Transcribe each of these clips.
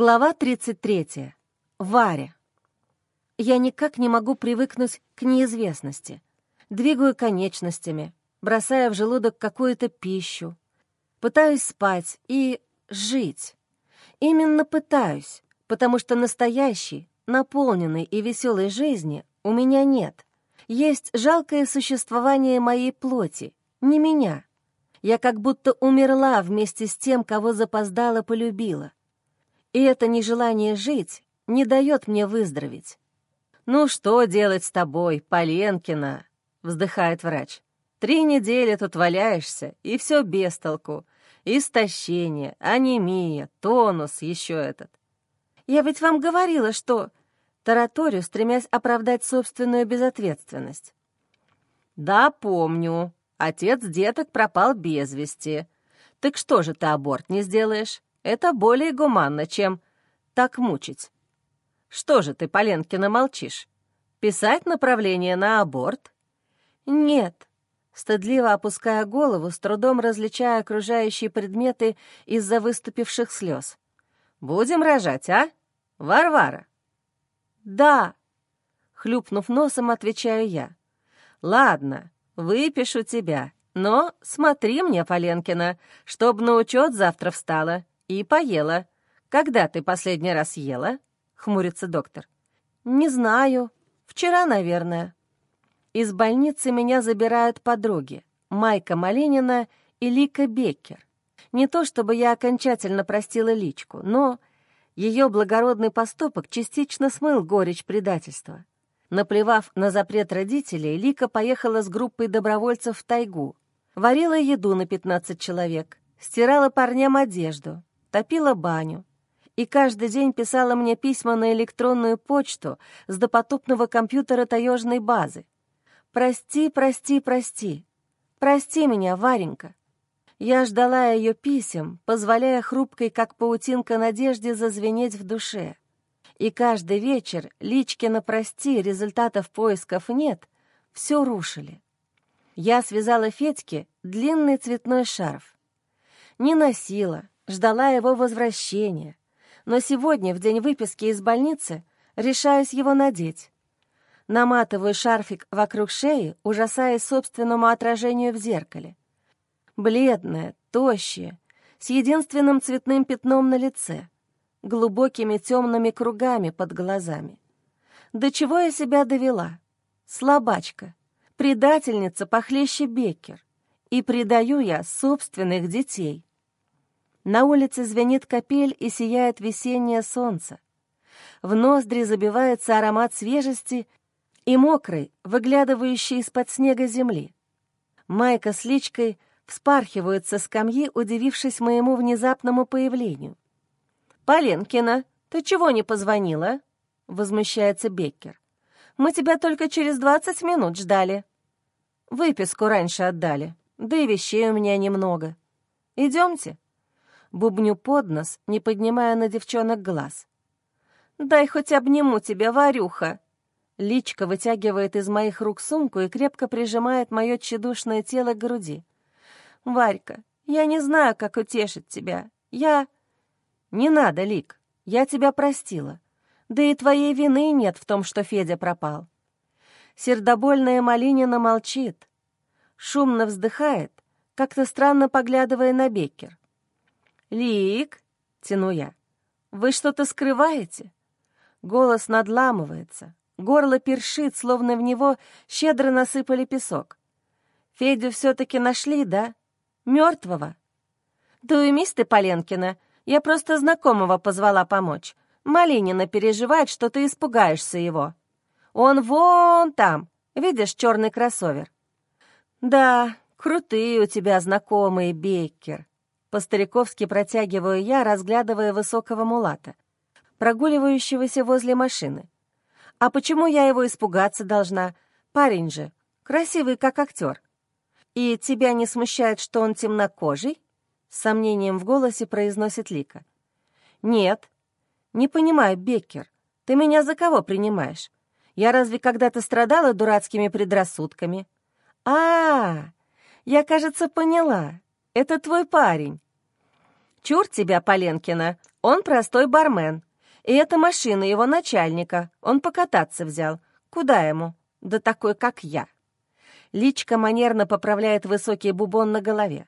Глава 33. Варя. Я никак не могу привыкнуть к неизвестности. Двигаю конечностями, бросая в желудок какую-то пищу. Пытаюсь спать и жить. Именно пытаюсь, потому что настоящей, наполненной и веселой жизни у меня нет. Есть жалкое существование моей плоти, не меня. Я как будто умерла вместе с тем, кого запоздала полюбила. И это нежелание жить не дает мне выздороветь. «Ну что делать с тобой, Поленкина?» — вздыхает врач. «Три недели тут валяешься, и все без толку. Истощение, анемия, тонус еще этот». «Я ведь вам говорила, что...» Тараторю, стремясь оправдать собственную безответственность. «Да, помню. Отец деток пропал без вести. Так что же ты аборт не сделаешь? Это более гуманно, чем так мучить. Что же ты, Поленкина, молчишь? Писать направление на аборт? Нет. Стыдливо опуская голову, с трудом различая окружающие предметы из-за выступивших слез. «Будем рожать, а? Варвара?» «Да», — хлюпнув носом, отвечаю я. «Ладно, выпишу тебя, но смотри мне, Поленкина, чтоб на учет завтра встала. «И поела. Когда ты последний раз ела?» — хмурится доктор. «Не знаю. Вчера, наверное». Из больницы меня забирают подруги Майка Малинина и Лика Беккер. Не то чтобы я окончательно простила Личку, но ее благородный поступок частично смыл горечь предательства. Наплевав на запрет родителей, Лика поехала с группой добровольцев в тайгу, варила еду на 15 человек, стирала парням одежду, топила баню и каждый день писала мне письма на электронную почту с допотопного компьютера таежной базы. «Прости, прости, прости. Прости меня, Варенька». Я ждала ее писем, позволяя хрупкой, как паутинка, надежде зазвенеть в душе. И каждый вечер Личкина «прости» результатов поисков нет, все рушили. Я связала Федьке длинный цветной шарф. Не носила, ждала его возвращения, но сегодня, в день выписки из больницы, решаюсь его надеть. Наматываю шарфик вокруг шеи, ужасаясь собственному отражению в зеркале. Бледная, тощая, с единственным цветным пятном на лице, глубокими темными кругами под глазами. До чего я себя довела? Слабачка, предательница похлеще Беккер. И предаю я собственных детей. На улице звенит капель и сияет весеннее солнце. В ноздри забивается аромат свежести и мокрый, выглядывающий из-под снега земли. Майка с личкой вспархивают со скамьи, удивившись моему внезапному появлению. «Поленкина, ты чего не позвонила?» — возмущается Беккер. «Мы тебя только через двадцать минут ждали. Выписку раньше отдали, да и вещей у меня немного. Идемте» бубню под нос, не поднимая на девчонок глаз. «Дай хоть обниму тебя, Варюха!» Личка вытягивает из моих рук сумку и крепко прижимает мое тщедушное тело к груди. «Варька, я не знаю, как утешить тебя. Я...» «Не надо, Лик, я тебя простила. Да и твоей вины нет в том, что Федя пропал». Сердобольная Малинина молчит, шумно вздыхает, как-то странно поглядывая на Беккер. «Лик!» — тяну я. «Вы что-то скрываете?» Голос надламывается, горло першит, словно в него щедро насыпали песок. «Федю все-таки нашли, да? Мертвого?» «Да уймись ты, Поленкина, я просто знакомого позвала помочь. Малинина переживает, что ты испугаешься его. Он вон там, видишь черный кроссовер?» «Да, крутые у тебя знакомые, Беккер», по-стариковски протягиваю я, разглядывая высокого мулата, прогуливающегося возле машины. А почему я его испугаться должна? Парень же, красивый как актер. И тебя не смущает, что он темнокожий? С сомнением в голосе произносит Лика. Нет. Не понимаю, Беккер, ты меня за кого принимаешь? Я разве когда-то страдала дурацкими предрассудками? А, -а, -а я, кажется, поняла. Это твой парень». Чур тебя, Поленкина, он простой бармен. И это машина его начальника, он покататься взял. Куда ему? Да такой, как я. Личка манерно поправляет высокий бубон на голове.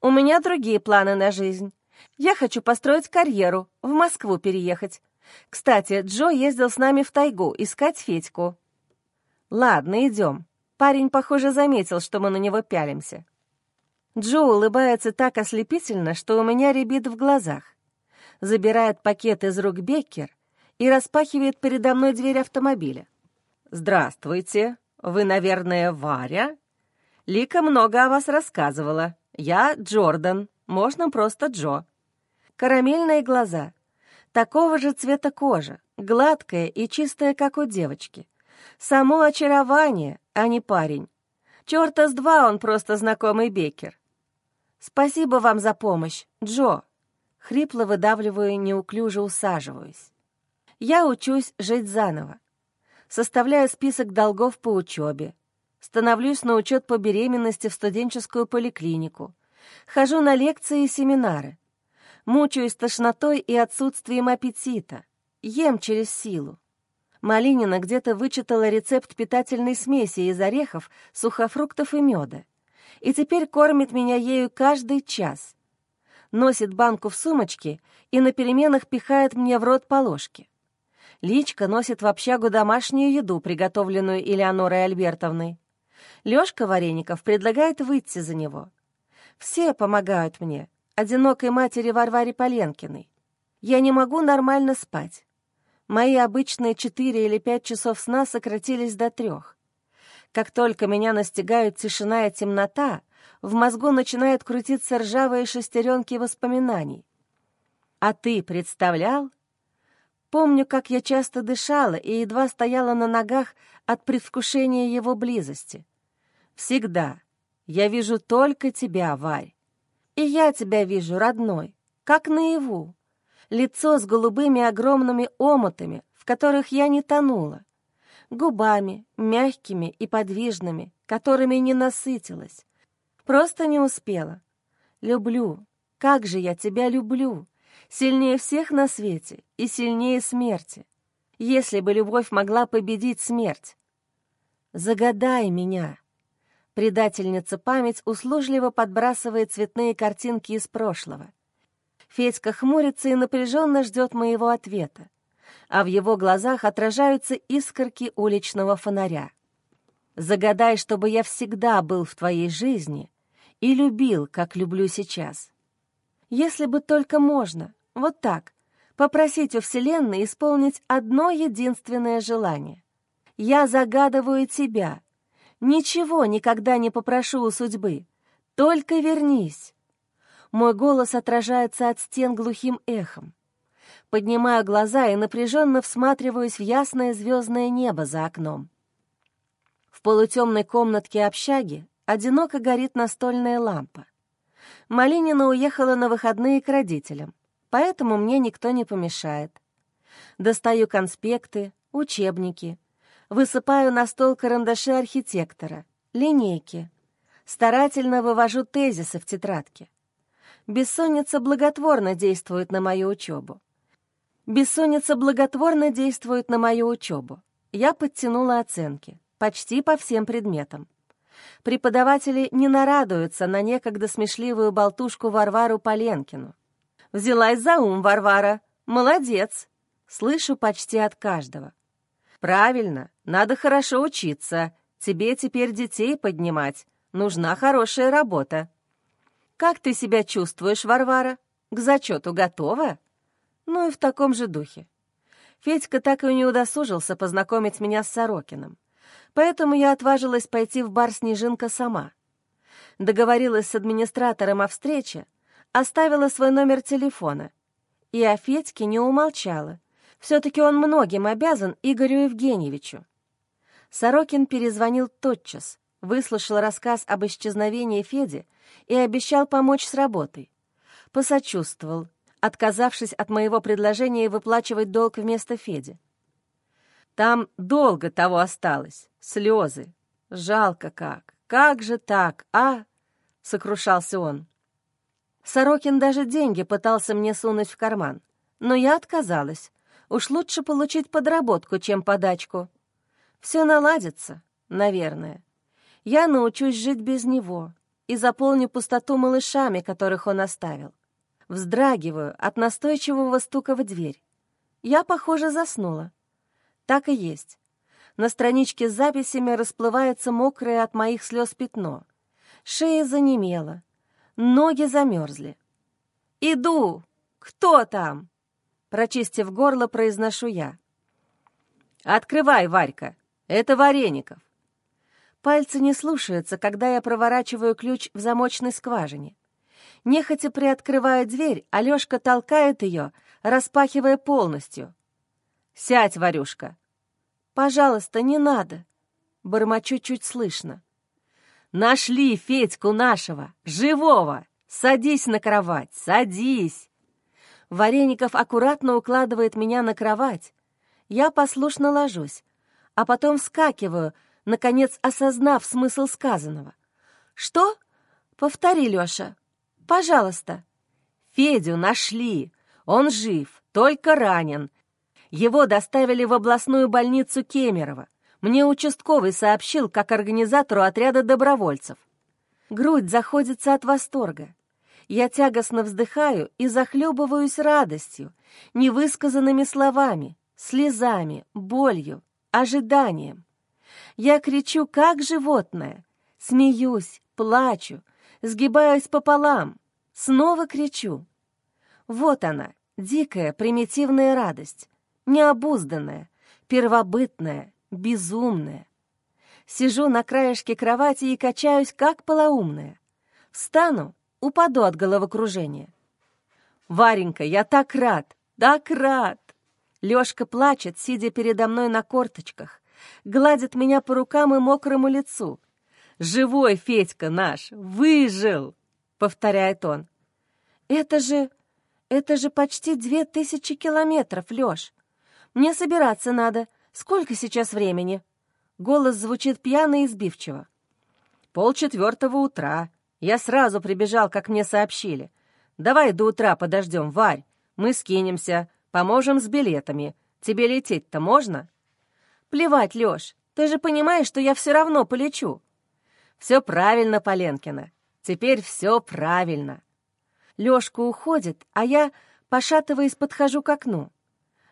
У меня другие планы на жизнь. Я хочу построить карьеру, в Москву переехать. Кстати, Джо ездил с нами в тайгу искать Федьку. Ладно, идем. Парень, похоже, заметил, что мы на него пялимся. Джо улыбается так ослепительно, что у меня рябит в глазах. Забирает пакет из рук Беккер и распахивает передо мной дверь автомобиля. «Здравствуйте. Вы, наверное, Варя?» Лика много о вас рассказывала. Я Джордан. Можно просто Джо. Карамельные глаза. Такого же цвета кожа, гладкая и чистая, как у девочки. Само очарование, а не парень. Чёрта с два он просто знакомый Бекер. «Спасибо вам за помощь, Джо!» Хрипло выдавливаю, неуклюже усаживаюсь. Я учусь жить заново. Составляю список долгов по учебе. Становлюсь на учет по беременности в студенческую поликлинику. Хожу на лекции и семинары. Мучаюсь тошнотой и отсутствием аппетита. Ем через силу. Малинина где-то вычитала рецепт питательной смеси из орехов, сухофруктов и меда. И теперь кормит меня ею каждый час. Носит банку в сумочке и на переменах пихает мне в рот по ложке. Личка носит в общагу домашнюю еду, приготовленную Элеонорой Альбертовной. Лёшка Вареников предлагает выйти за него. Все помогают мне, одинокой матери Варваре Поленкиной. Я не могу нормально спать. Мои обычные четыре или пять часов сна сократились до трех. Как только меня настигают тишина и темнота, в мозгу начинают крутиться ржавые шестеренки воспоминаний. А ты представлял? Помню, как я часто дышала и едва стояла на ногах от предвкушения его близости. Всегда. Я вижу только тебя, Варь. И я тебя вижу, родной, как наяву лицо с голубыми огромными омутами, в которых я не тонула, губами, мягкими и подвижными, которыми не насытилась. Просто не успела. Люблю, как же я тебя люблю, сильнее всех на свете и сильнее смерти. Если бы любовь могла победить смерть. Загадай меня. Предательница память услужливо подбрасывает цветные картинки из прошлого — Федька хмурится и напряженно ждет моего ответа, а в его глазах отражаются искорки уличного фонаря. Загадай, чтобы я всегда был в твоей жизни и любил, как люблю сейчас. Если бы только можно, вот так, попросить у Вселенной исполнить одно единственное желание. Я загадываю тебя. Ничего никогда не попрошу у судьбы. Только вернись. Мой голос отражается от стен глухим эхом. Поднимаю глаза и напряженно всматриваюсь в ясное звездное небо за окном. В полутемной комнатке общаги одиноко горит настольная лампа. Малинина уехала на выходные к родителям, поэтому мне никто не помешает. Достаю конспекты, учебники, высыпаю на стол карандаши архитектора, линейки, старательно вывожу тезисы в тетрадке. Бессонница благотворно действует на мою учебу. Бессонница благотворно действует на мою учебу. Я подтянула оценки. Почти по всем предметам. Преподаватели не нарадуются на некогда смешливую болтушку Варвару Поленкину. «Взялась за ум, Варвара! Молодец!» Слышу почти от каждого. «Правильно, надо хорошо учиться. Тебе теперь детей поднимать. Нужна хорошая работа». «Как ты себя чувствуешь, Варвара? К зачету готова?» Ну и в таком же духе. Федька так и не удосужился познакомить меня с Сорокиным, поэтому я отважилась пойти в бар «Снежинка» сама. Договорилась с администратором о встрече, оставила свой номер телефона. И о Федьке не умолчала. Все-таки он многим обязан Игорю Евгеньевичу. Сорокин перезвонил тотчас, выслушал рассказ об исчезновении Феди и обещал помочь с работой. Посочувствовал, отказавшись от моего предложения выплачивать долг вместо Феди. Там долго того осталось, слезы. Жалко как, как же так, а? Сокрушался он. Сорокин даже деньги пытался мне сунуть в карман, но я отказалась. Уж лучше получить подработку, чем подачку. Все наладится, наверное. Я научусь жить без него и заполню пустоту малышами, которых он оставил. Вздрагиваю от настойчивого стука в дверь. Я, похоже, заснула. Так и есть. На страничке с записями расплывается мокрое от моих слез пятно. Шея занемела, ноги замерзли. «Иду! Кто там?» Прочистив горло, произношу я. «Открывай, Варька! Это Вареников!» Пальцы не слушаются, когда я проворачиваю ключ в замочной скважине. Нехотя приоткрывая дверь, Алёшка толкает ее, распахивая полностью. «Сядь, Варюшка!» «Пожалуйста, не надо!» Бормочу чуть слышно. «Нашли Федьку нашего, живого! Садись на кровать, садись!» Вареников аккуратно укладывает меня на кровать. Я послушно ложусь, а потом вскакиваю, наконец осознав смысл сказанного. «Что? Повтори, Лёша. Пожалуйста». «Федю нашли. Он жив, только ранен. Его доставили в областную больницу Кемерово. Мне участковый сообщил, как организатору отряда добровольцев. Грудь заходится от восторга. Я тягостно вздыхаю и захлебываюсь радостью, невысказанными словами, слезами, болью, ожиданием. Я кричу, как животное, смеюсь, плачу, сгибаюсь пополам, снова кричу. Вот она, дикая, примитивная радость, необузданная, первобытная, безумная. Сижу на краешке кровати и качаюсь, как полоумная. Встану, упаду от головокружения. «Варенька, я так рад, так рад!» Лёшка плачет, сидя передо мной на корточках, гладит меня по рукам и мокрому лицу. «Живой Федька наш! Выжил!» — повторяет он. «Это же... это же почти две тысячи километров, Лёш. Мне собираться надо. Сколько сейчас времени?» Голос звучит пьяно и сбивчиво. «Пол четвертого утра. Я сразу прибежал, как мне сообщили. Давай до утра подождем, Варь. Мы скинемся, поможем с билетами. Тебе лететь-то можно?» «Плевать, Лёш, ты же понимаешь, что я все равно полечу». «Все правильно, Поленкина. Теперь все правильно». Лёшка уходит, а я, пошатываясь, подхожу к окну.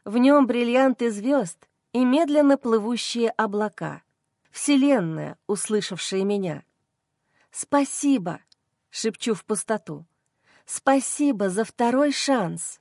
В нем бриллианты звезд и медленно плывущие облака. Вселенная, услышавшая меня. «Спасибо!» — шепчу в пустоту. «Спасибо за второй шанс!»